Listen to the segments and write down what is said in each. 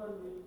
one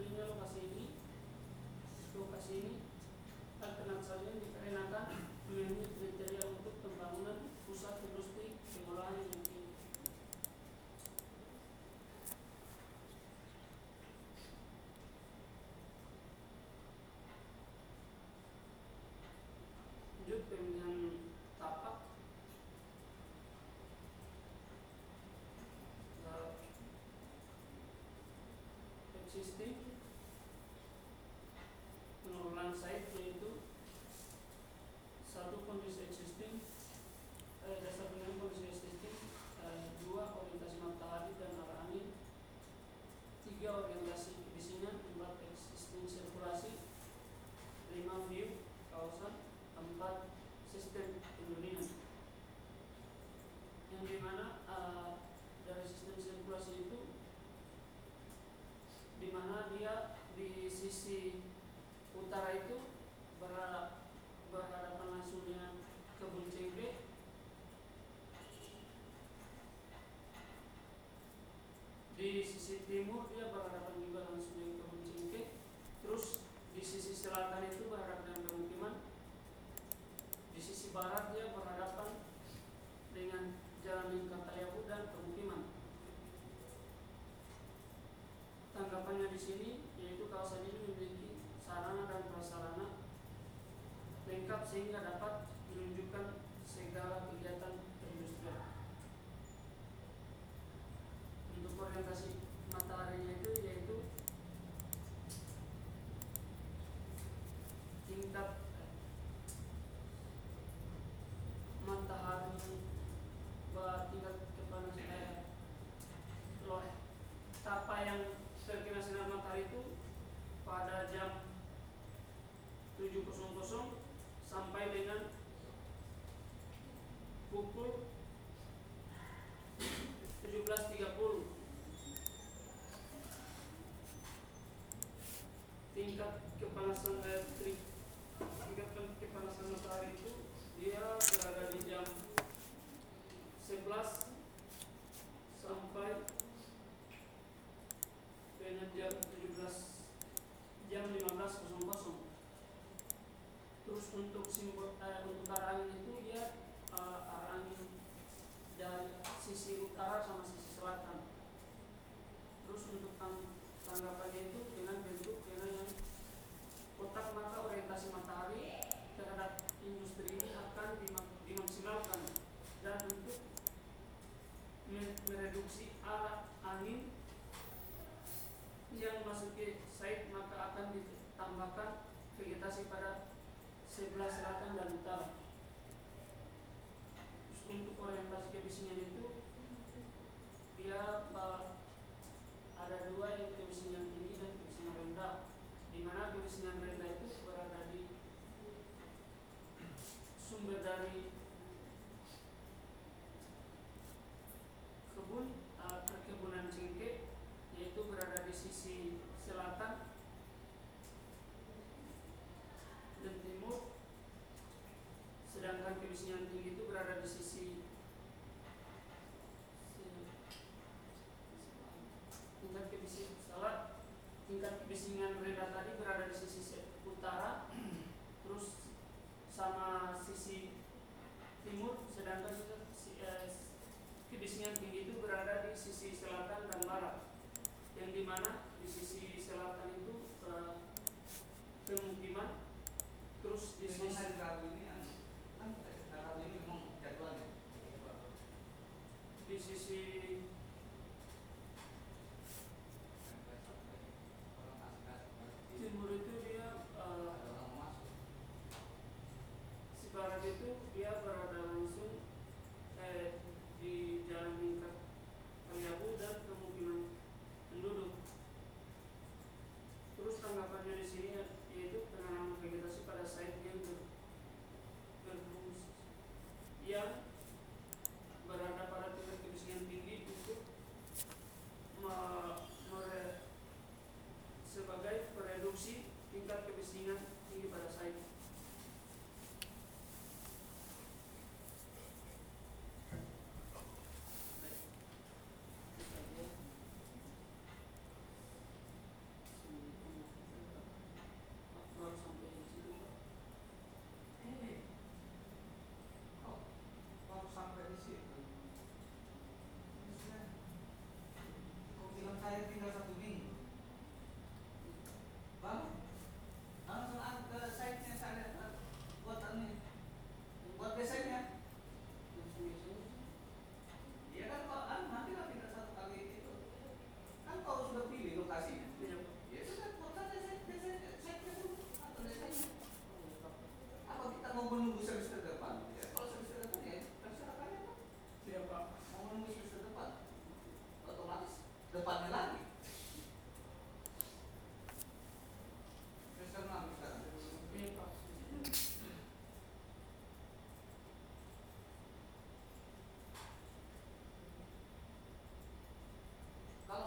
aslinya lo kasih ini lo kasih ini terkenal saja dikarenakan memenuhi kriteria untuk pembangunan pusat industri pengolahan yang tinggi lanjut pemilihan tapak. Eh, existing.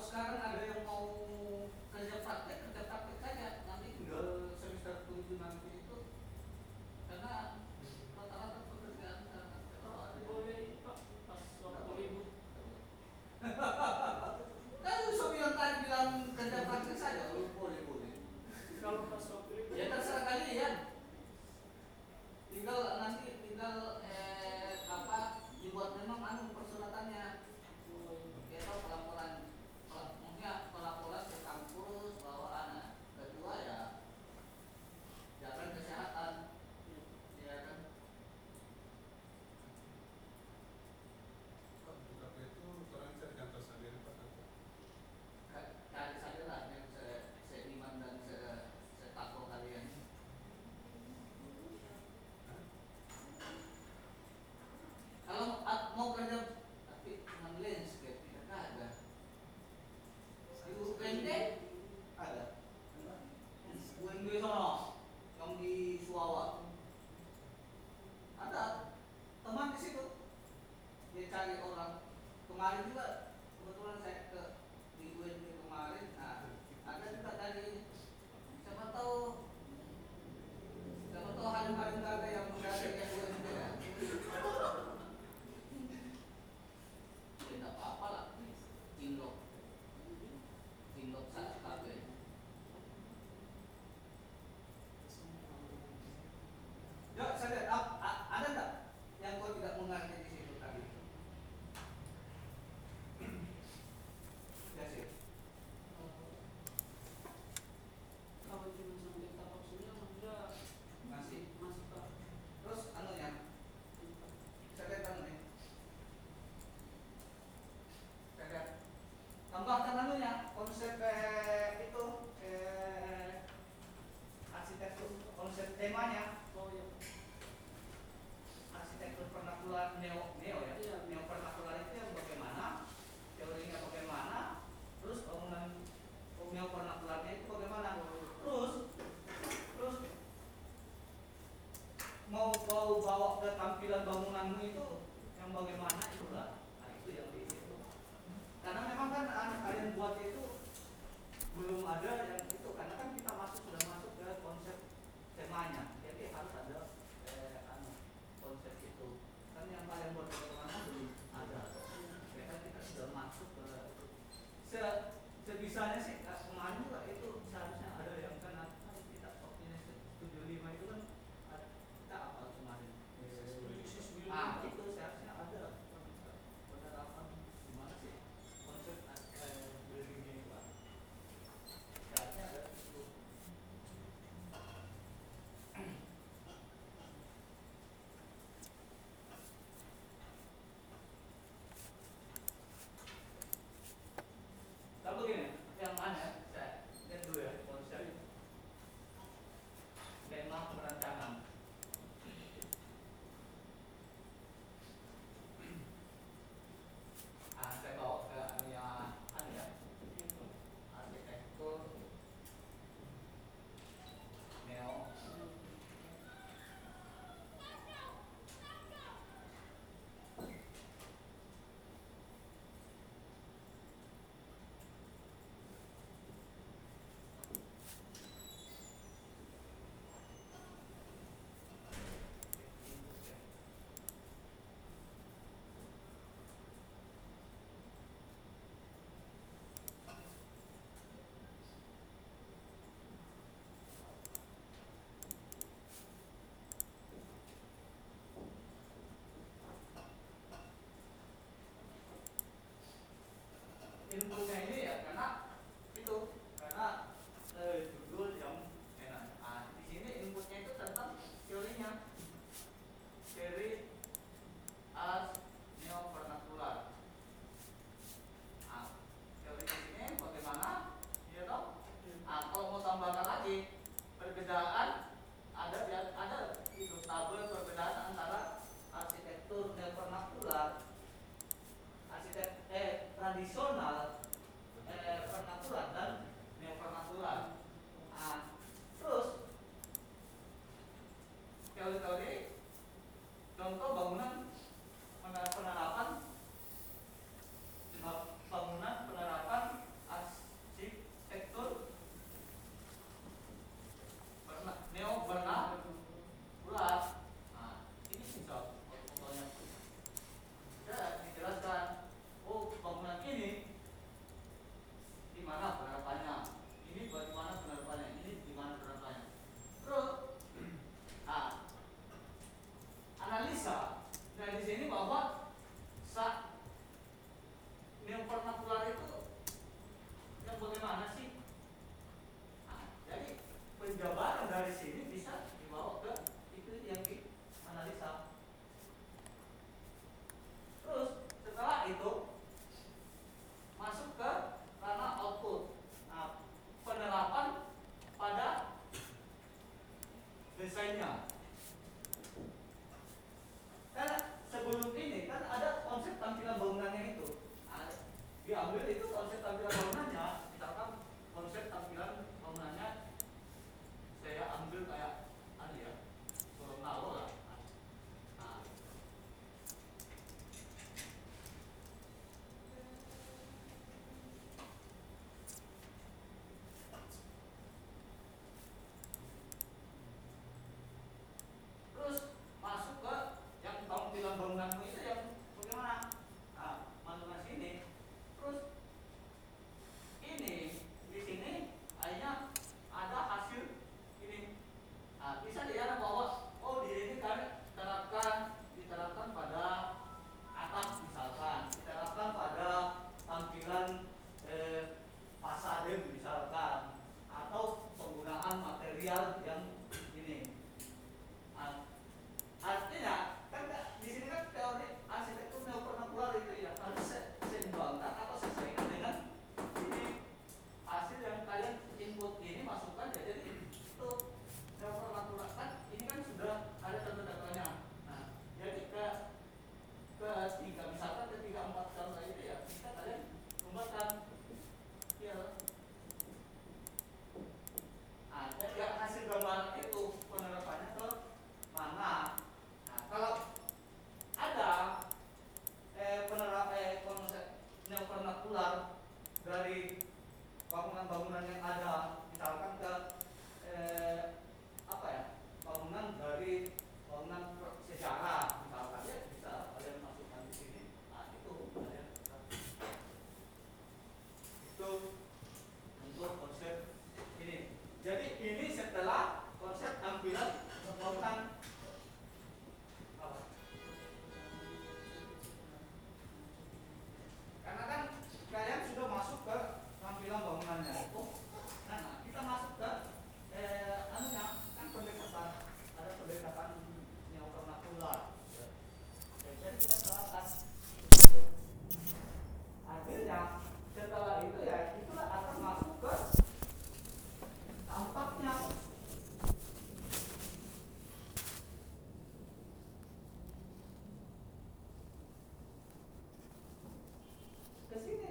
buscar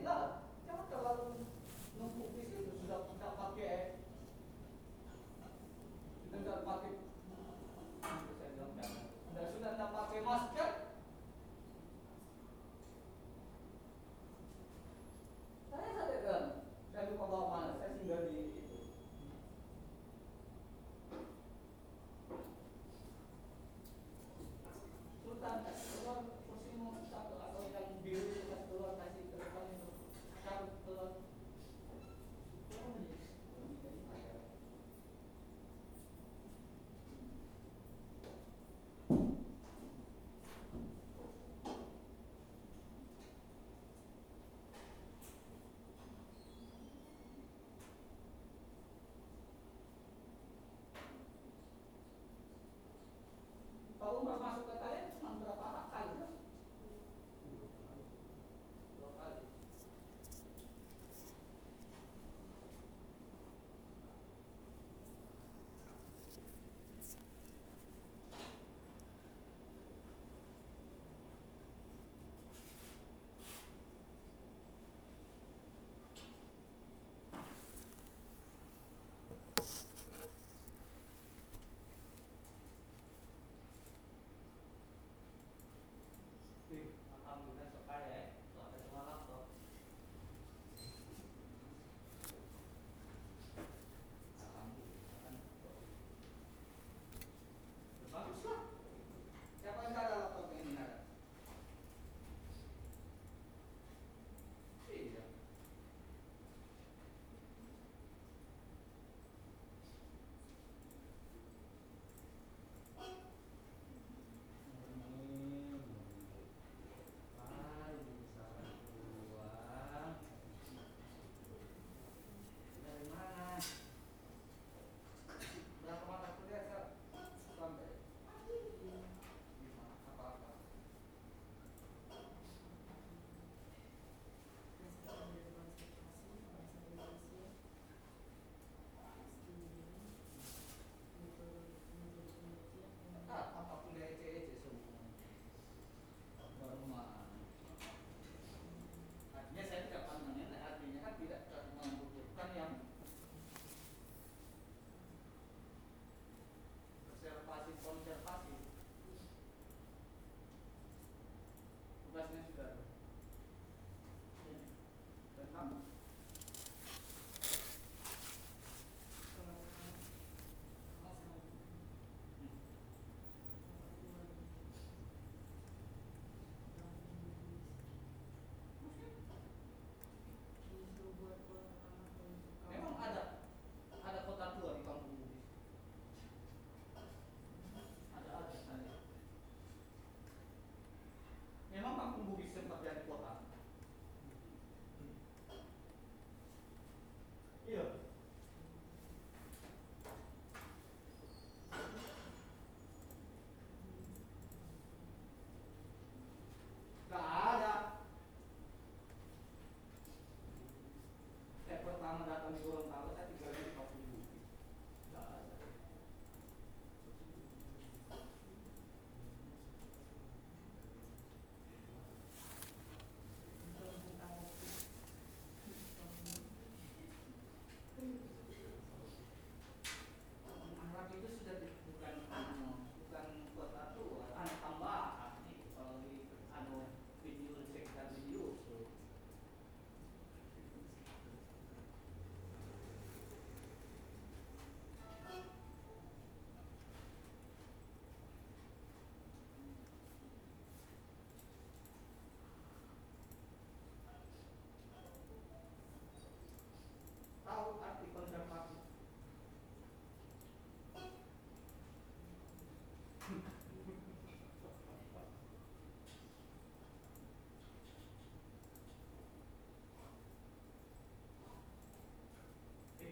love.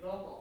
Di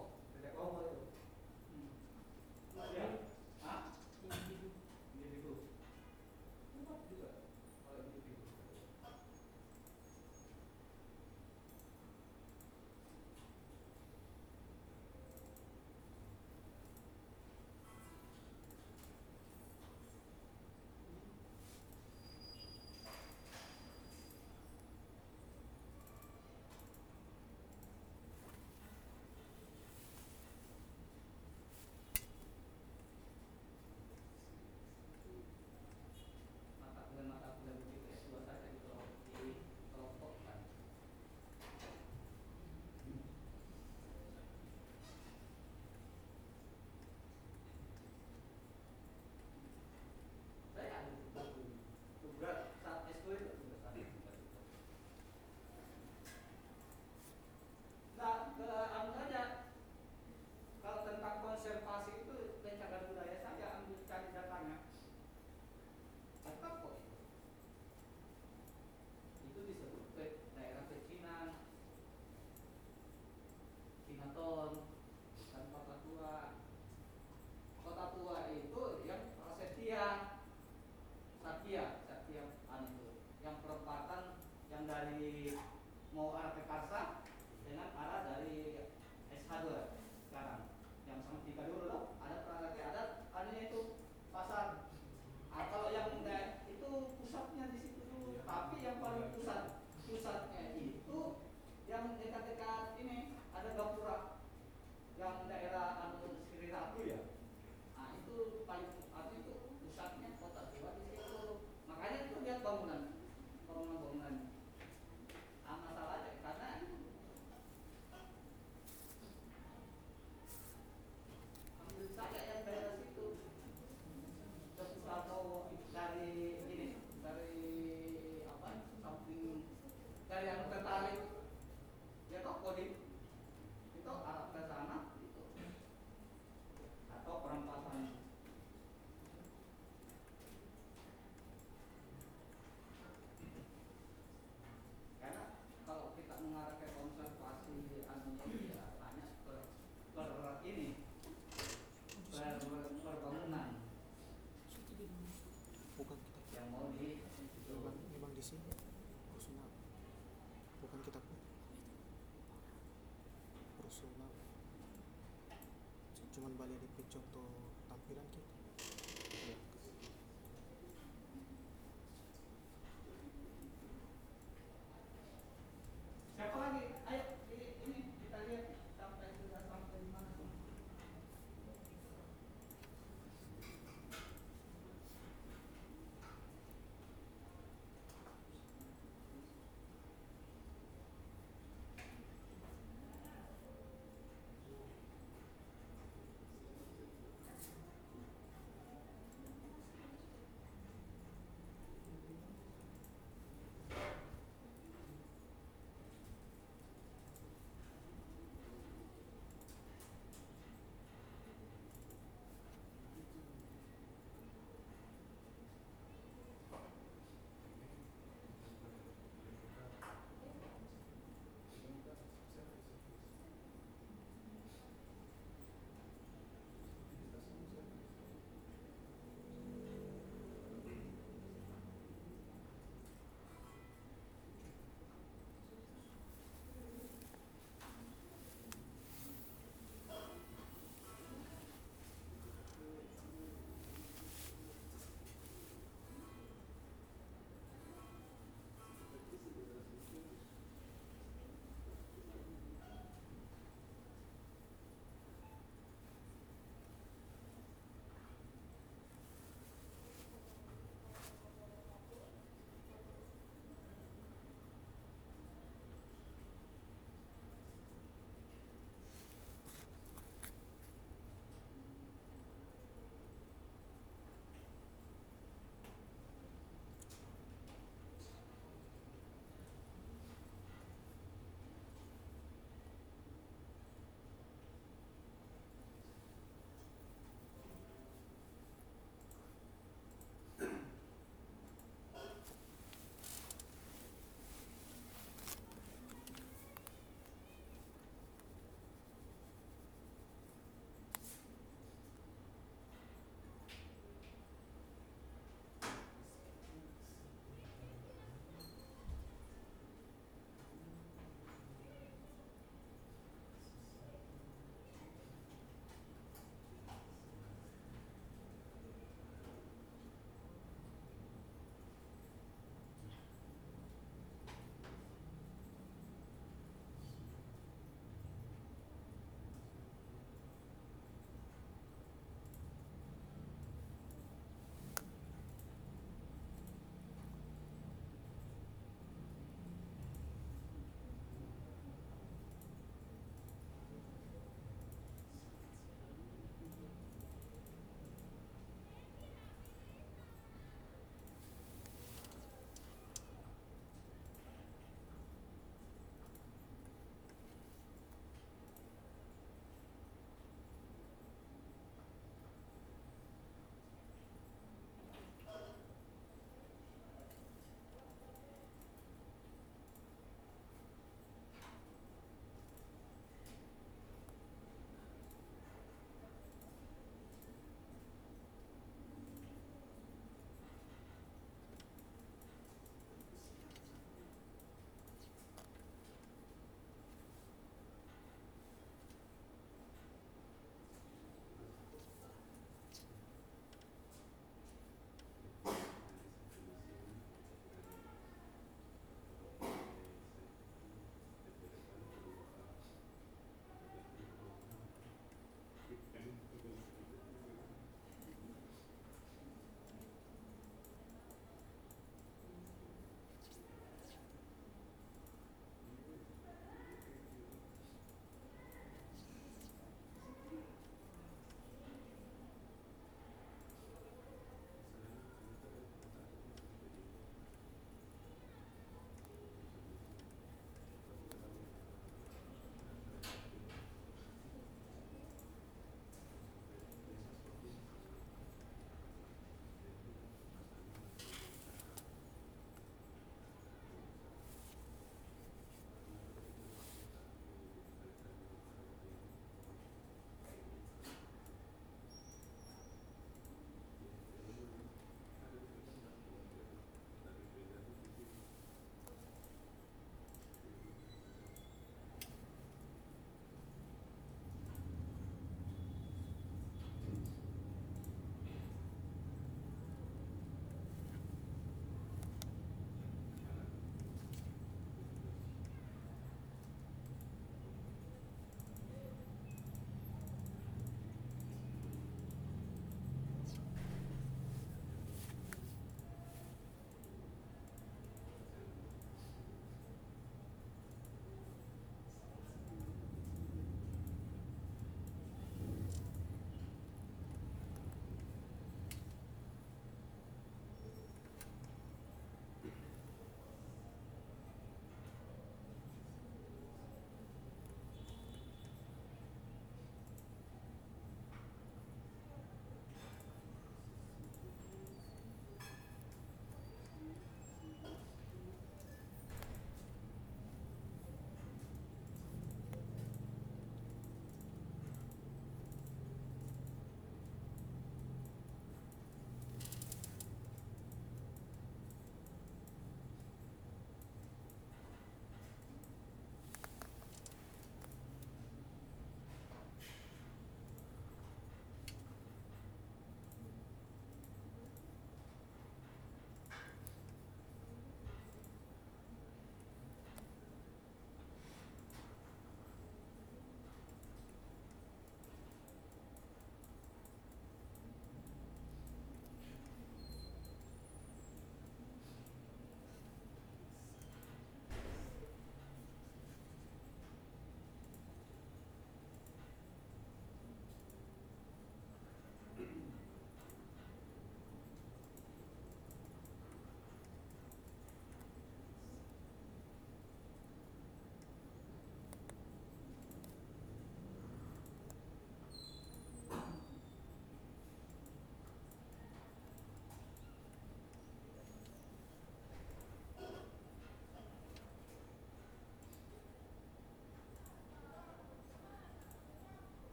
cuman balik di contoh tampilan kita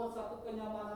membuat satu kenyamanan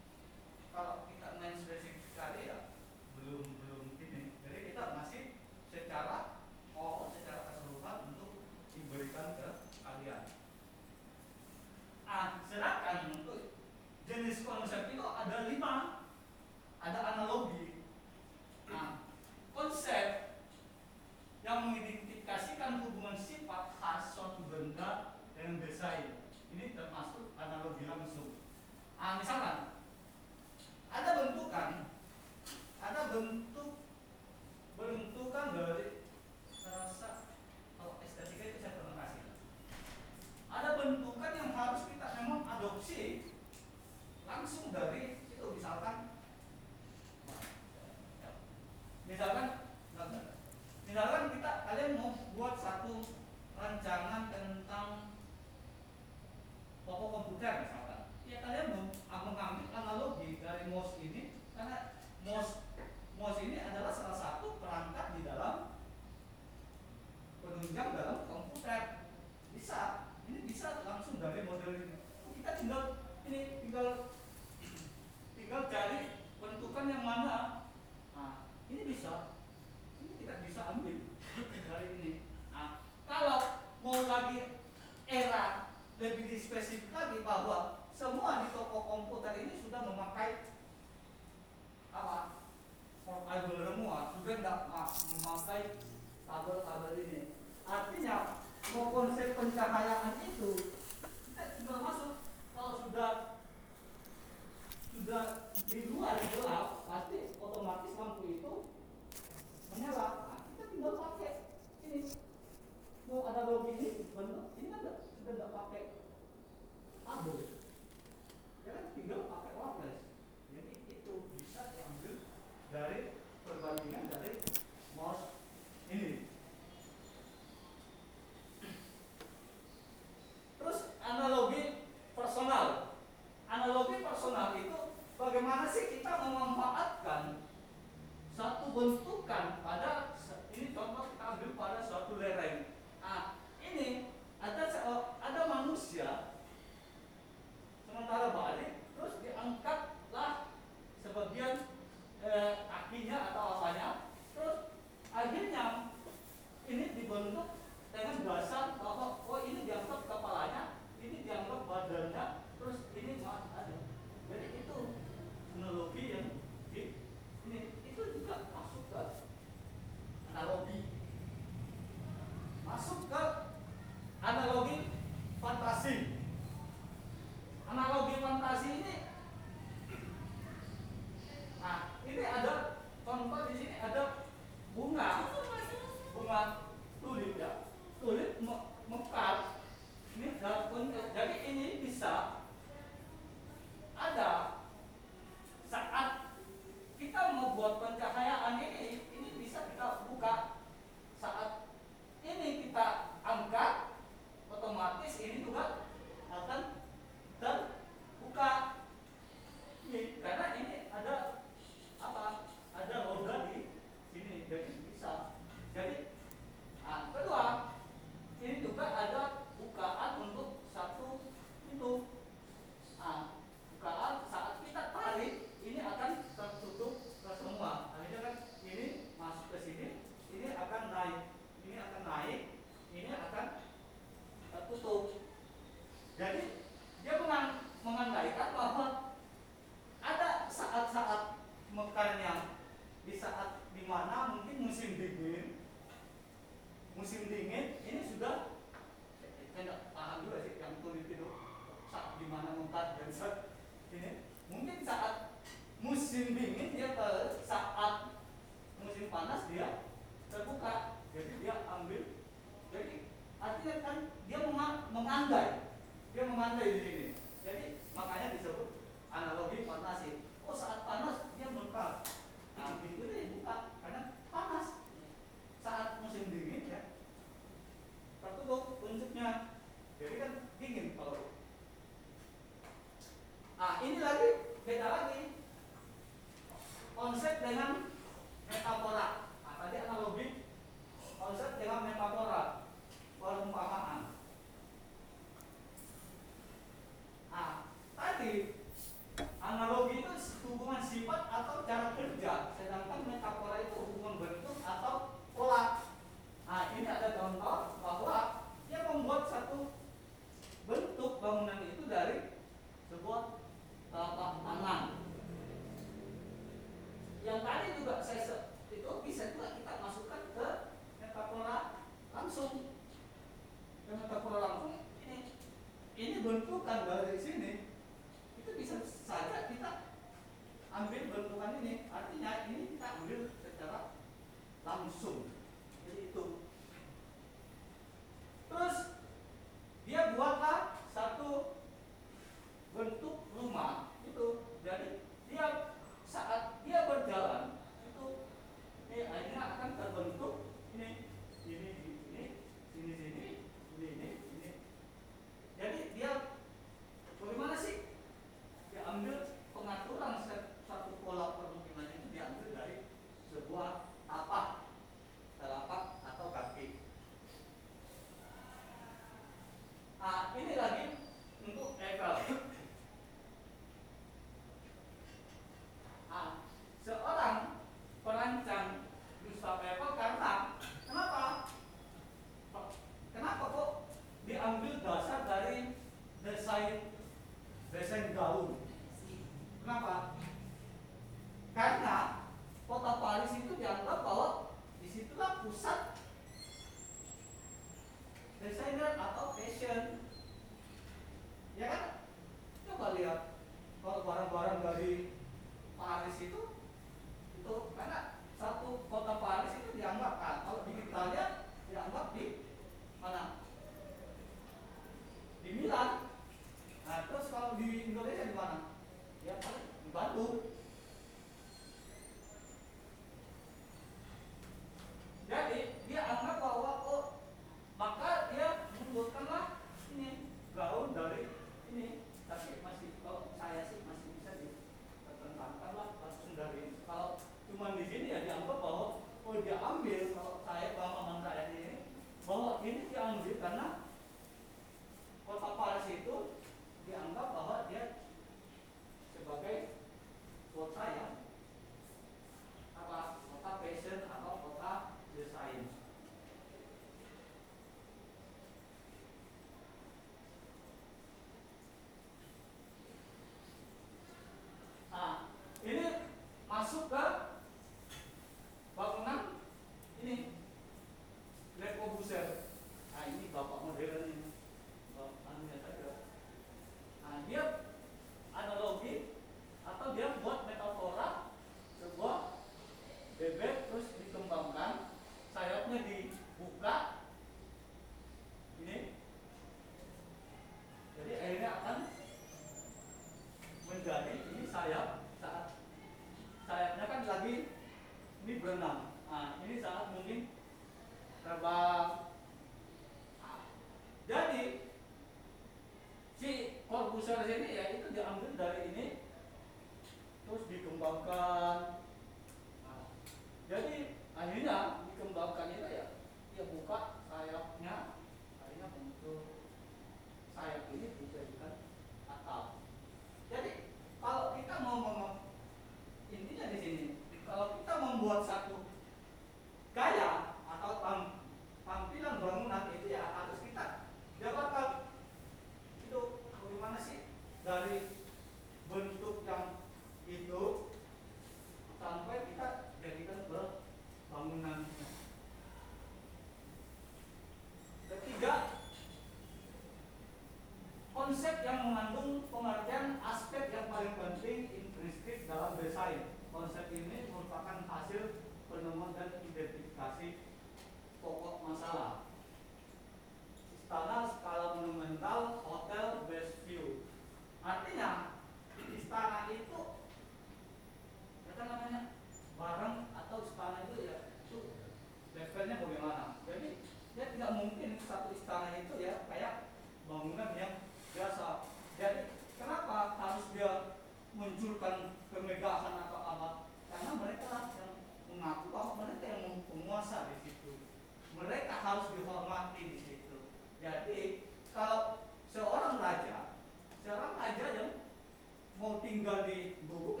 कर दे दो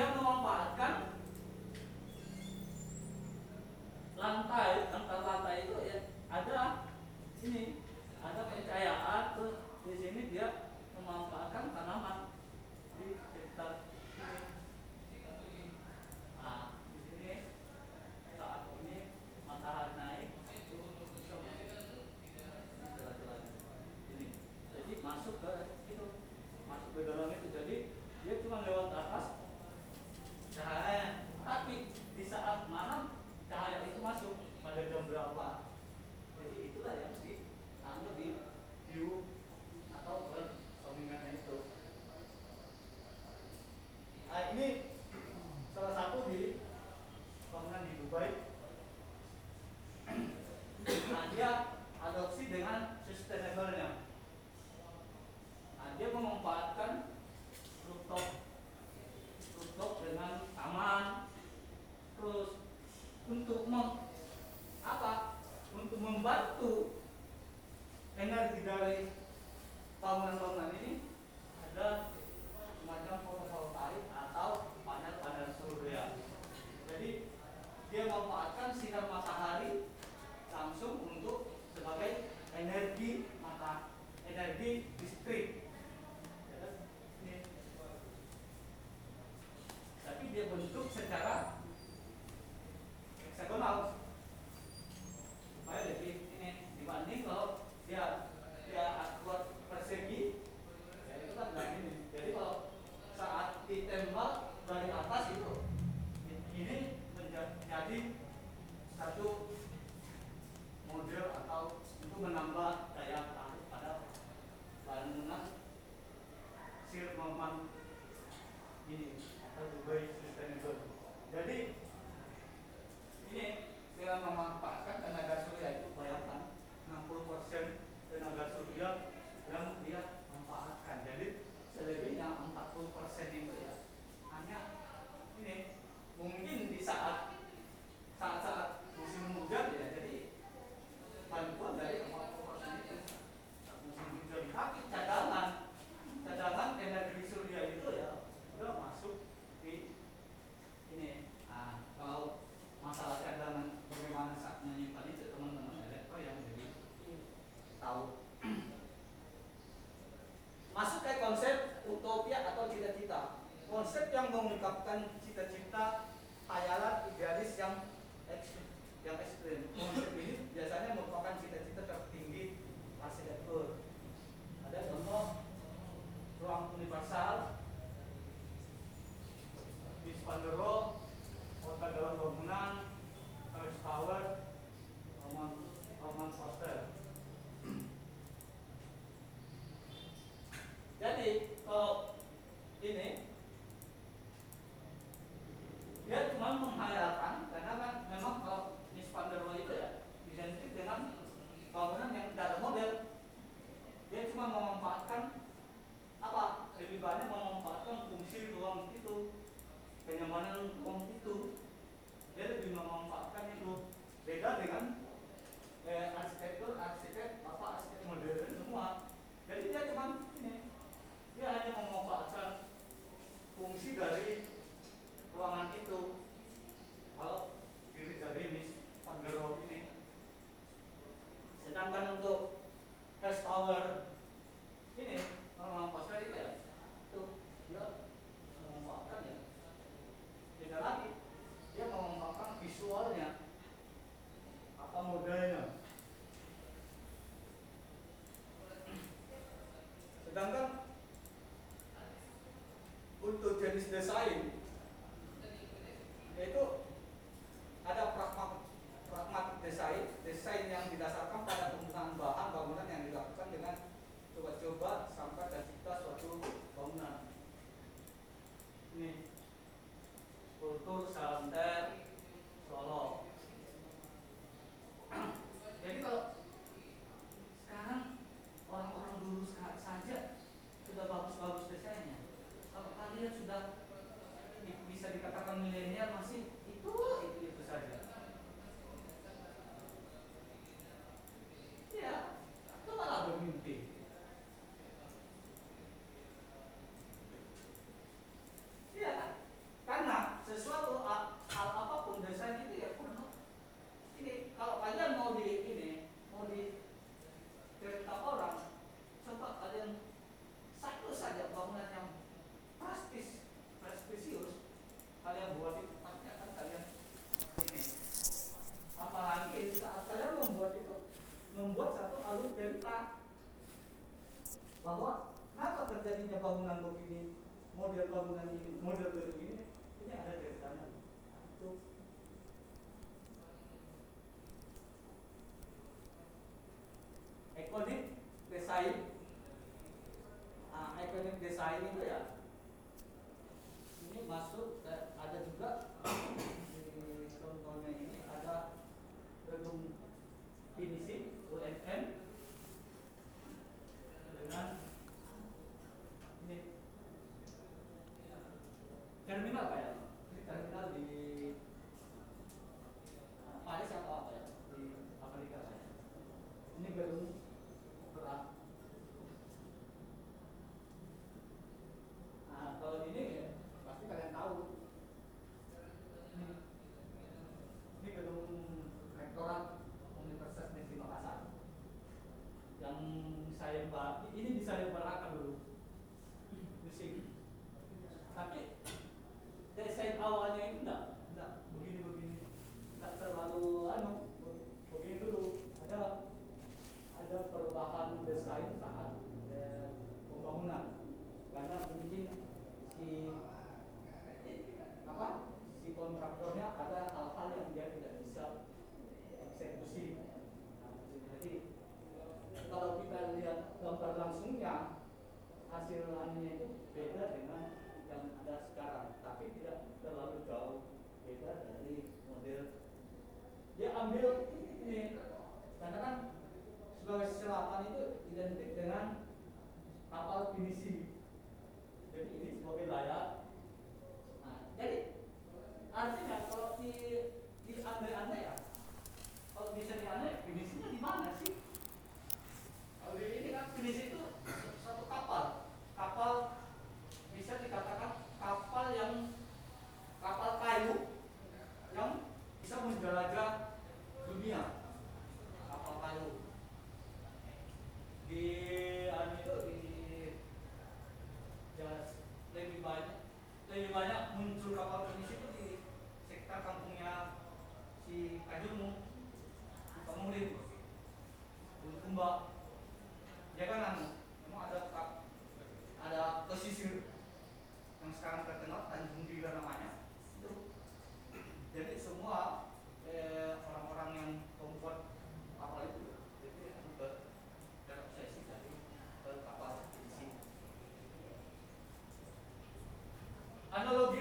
down the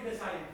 this decided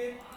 লীগের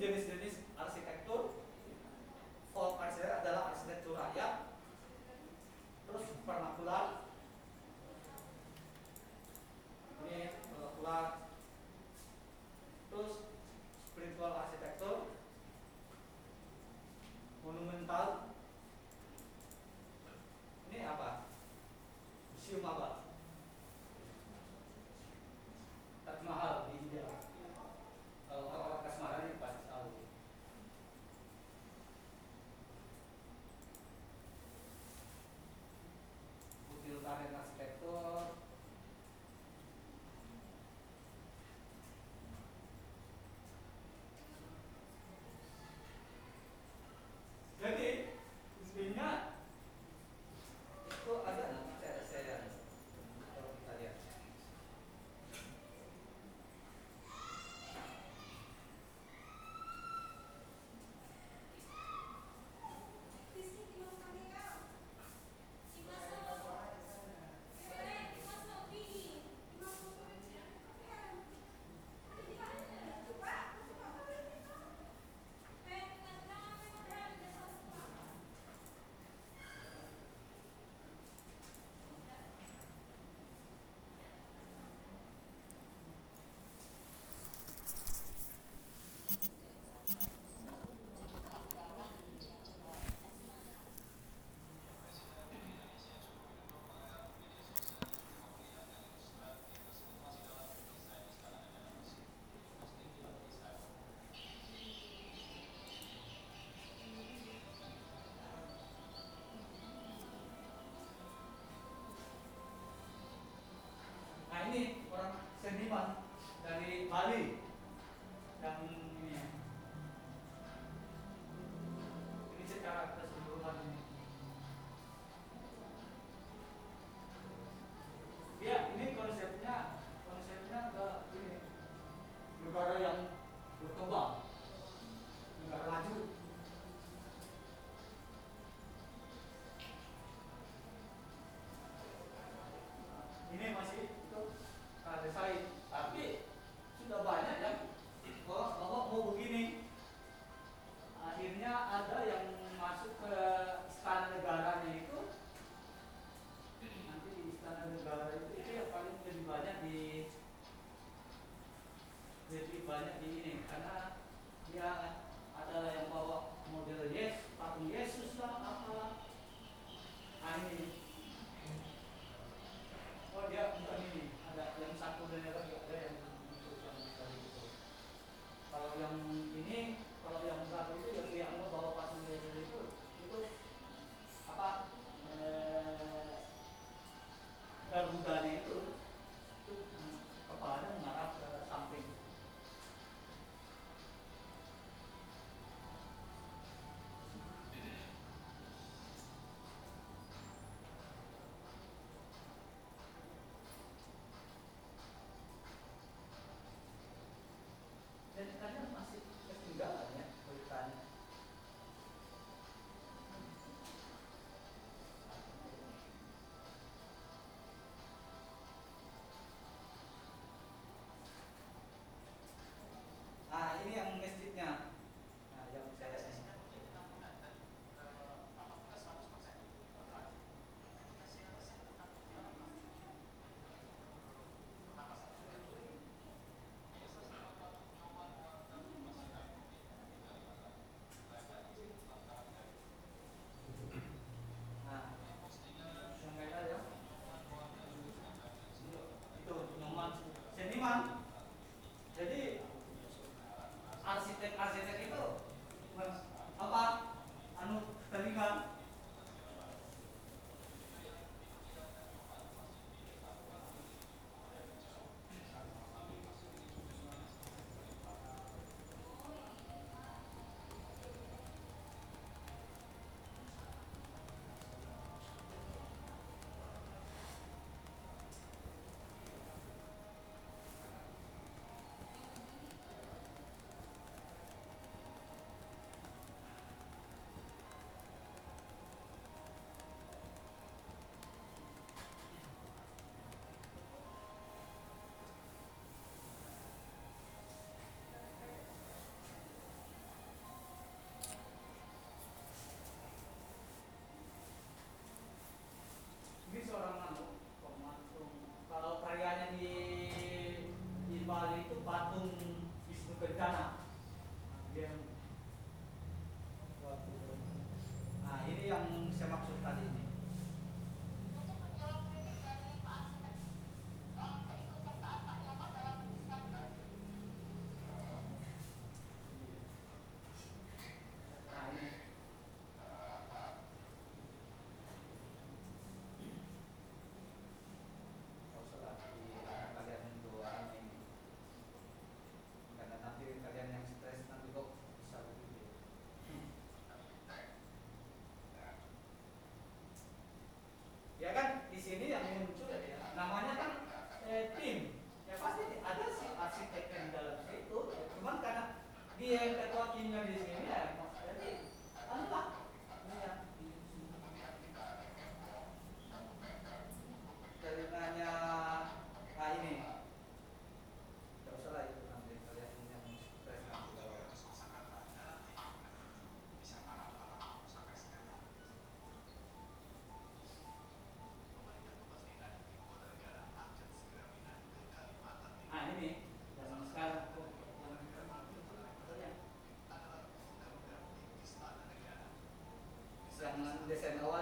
ini Nah ini on this and all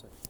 sir.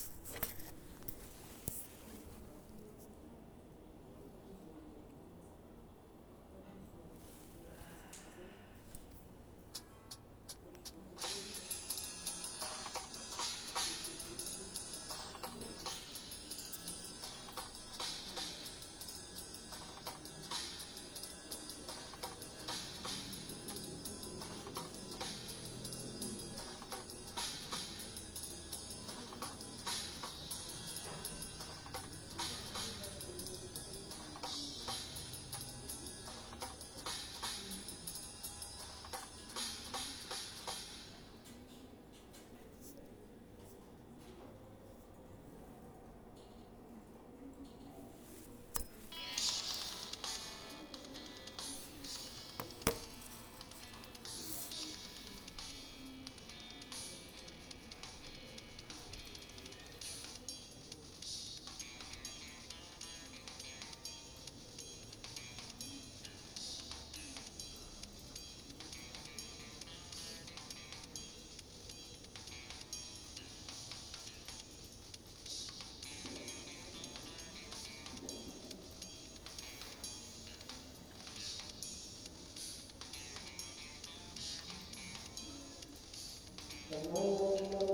Thank you.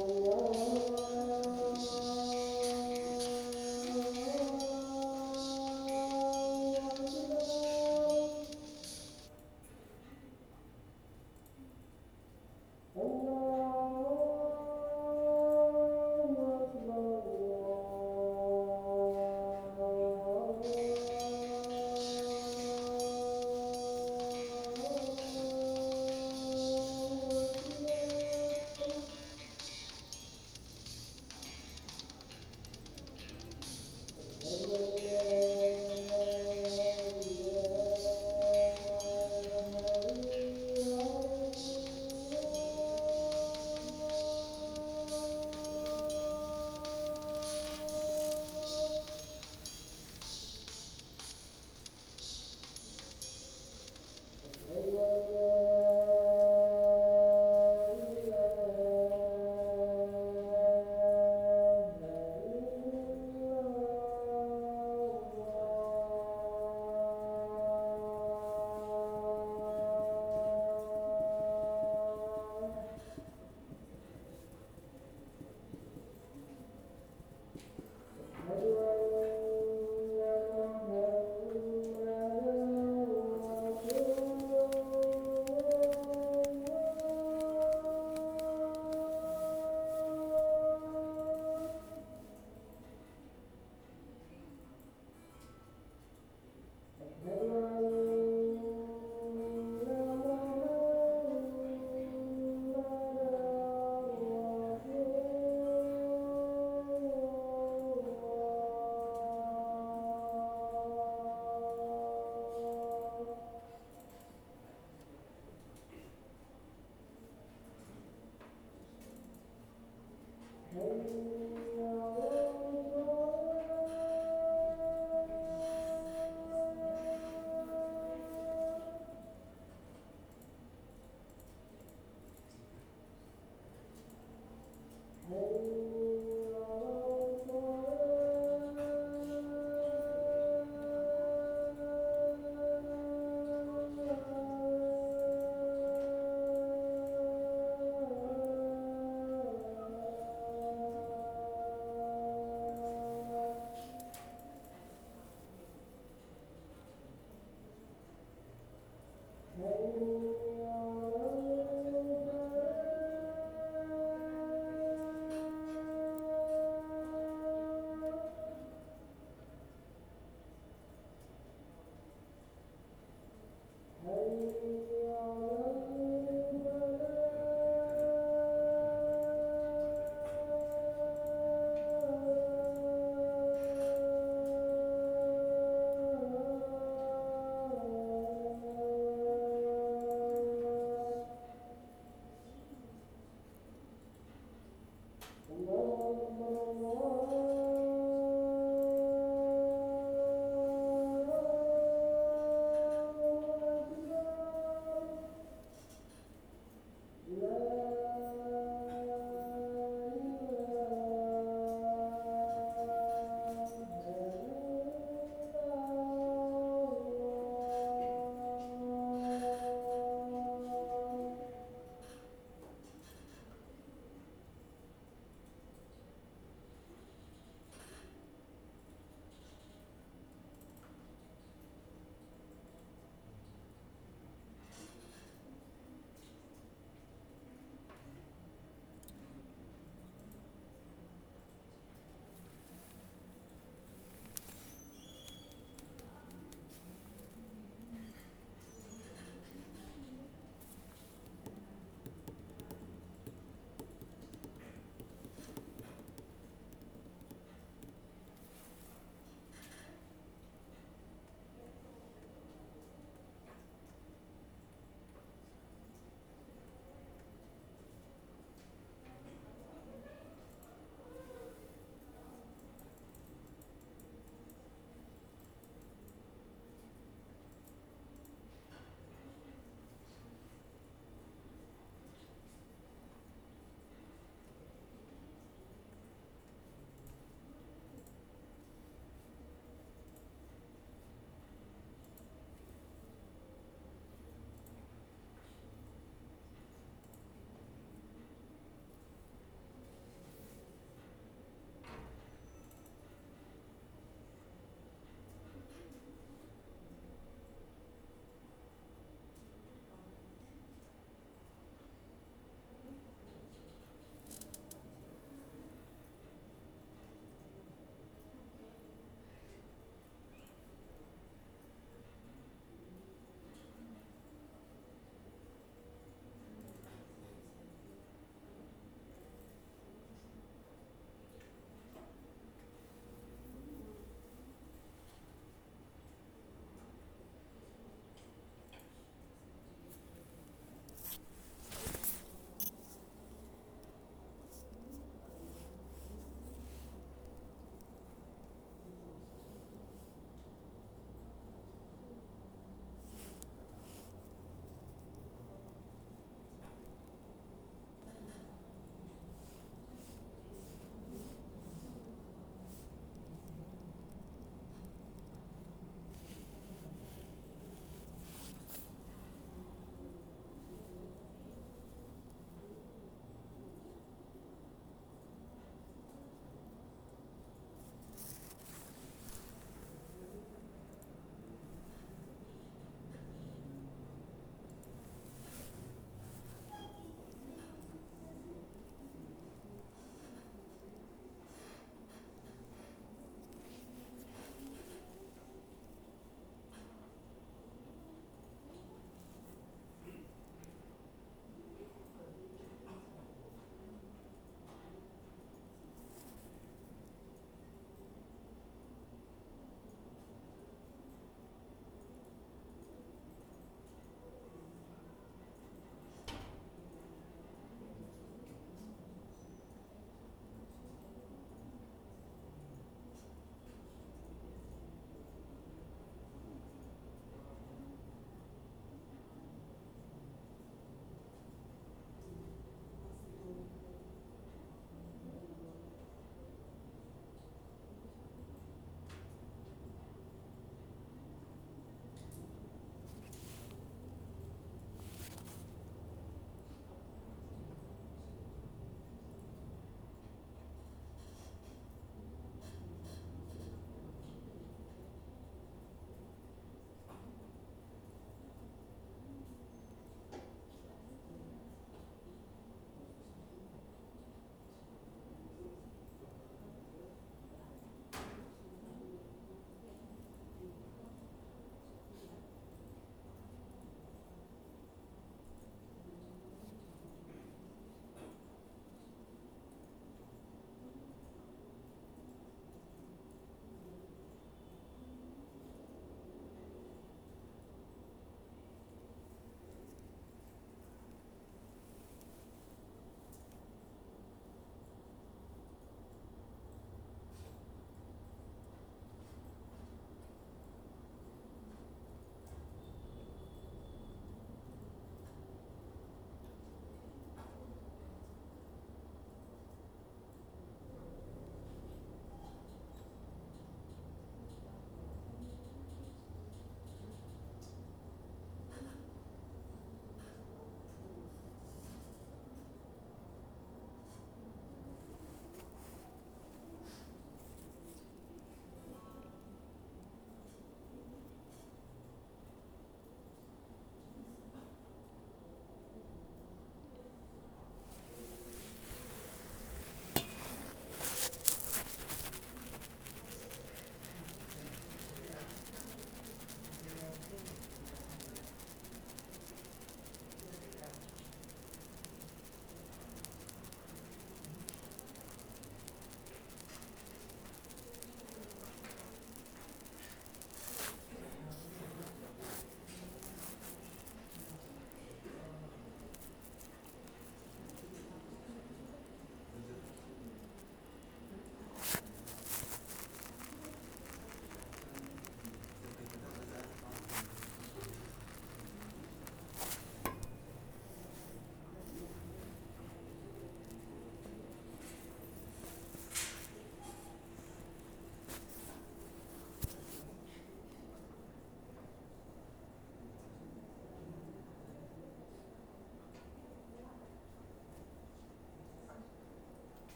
Oh.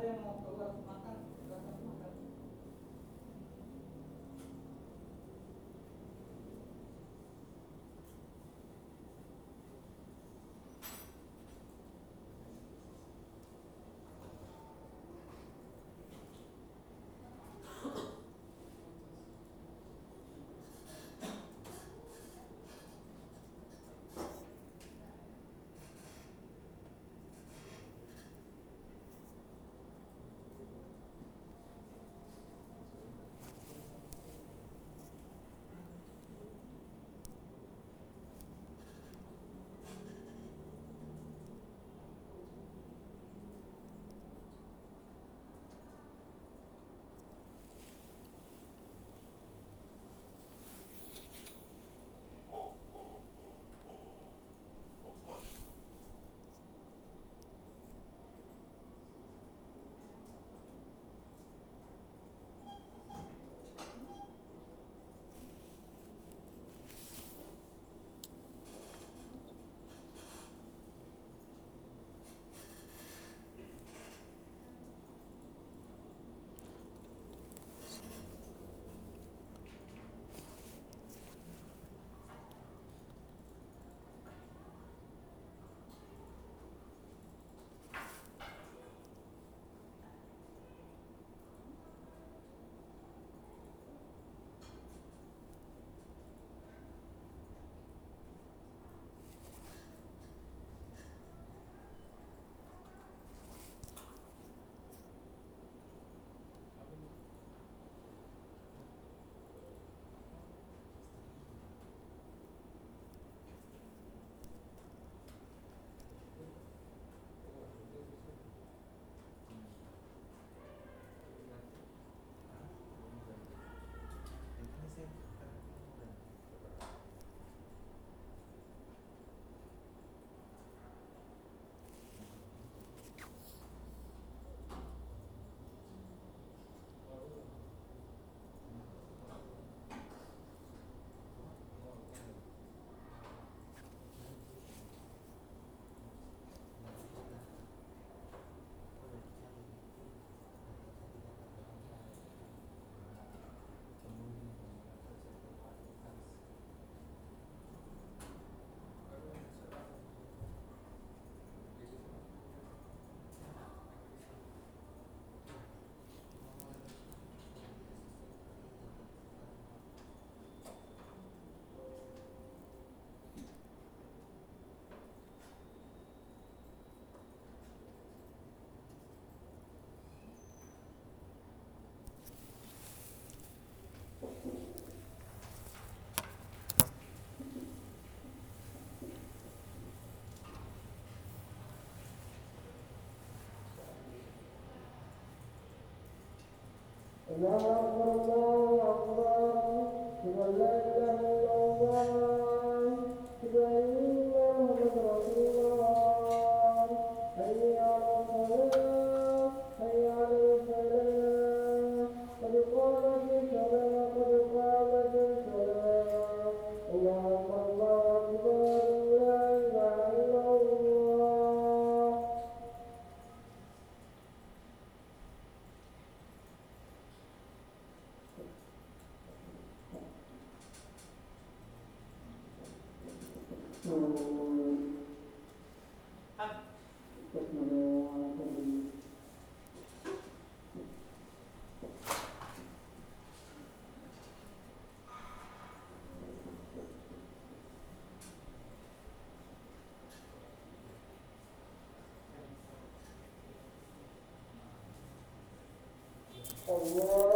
podremos الله أكبر الله أكبر Oh.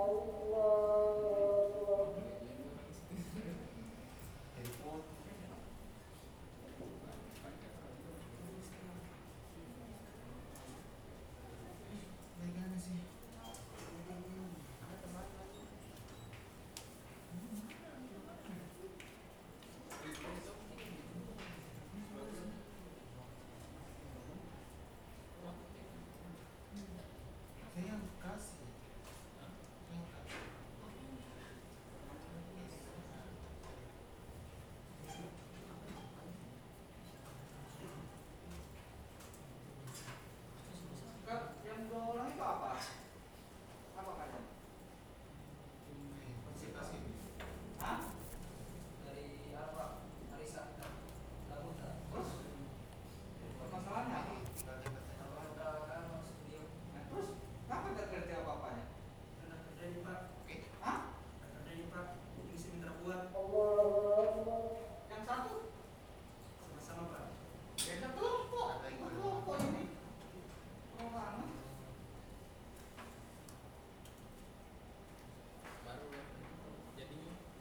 Allah. and roll on.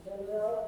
Hello.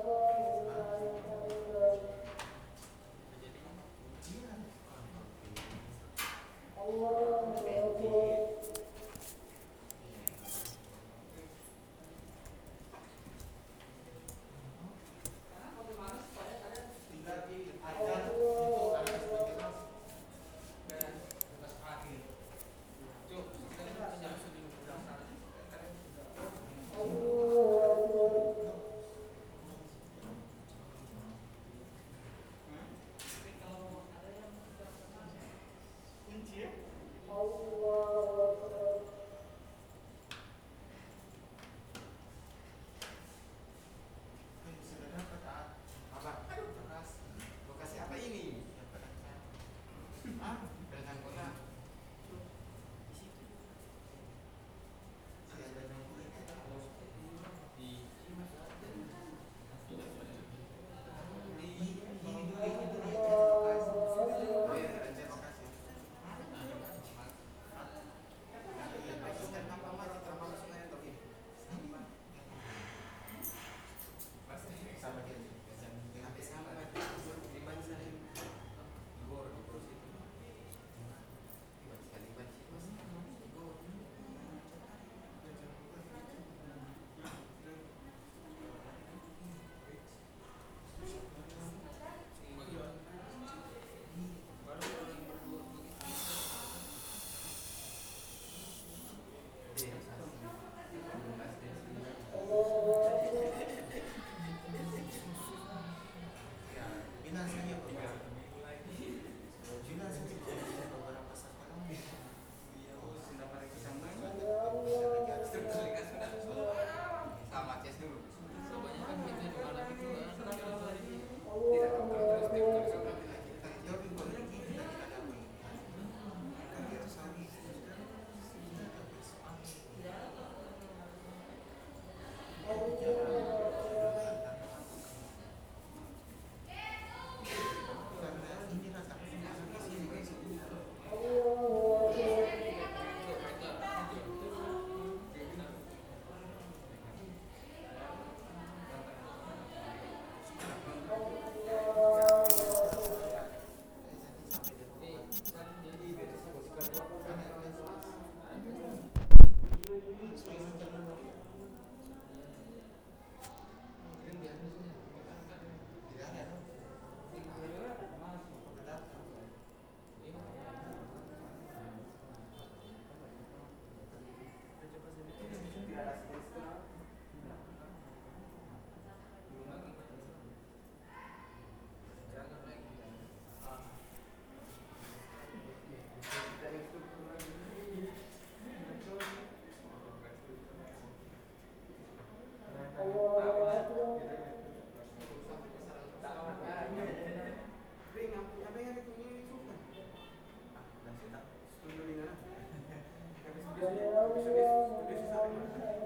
all you say.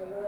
Amen.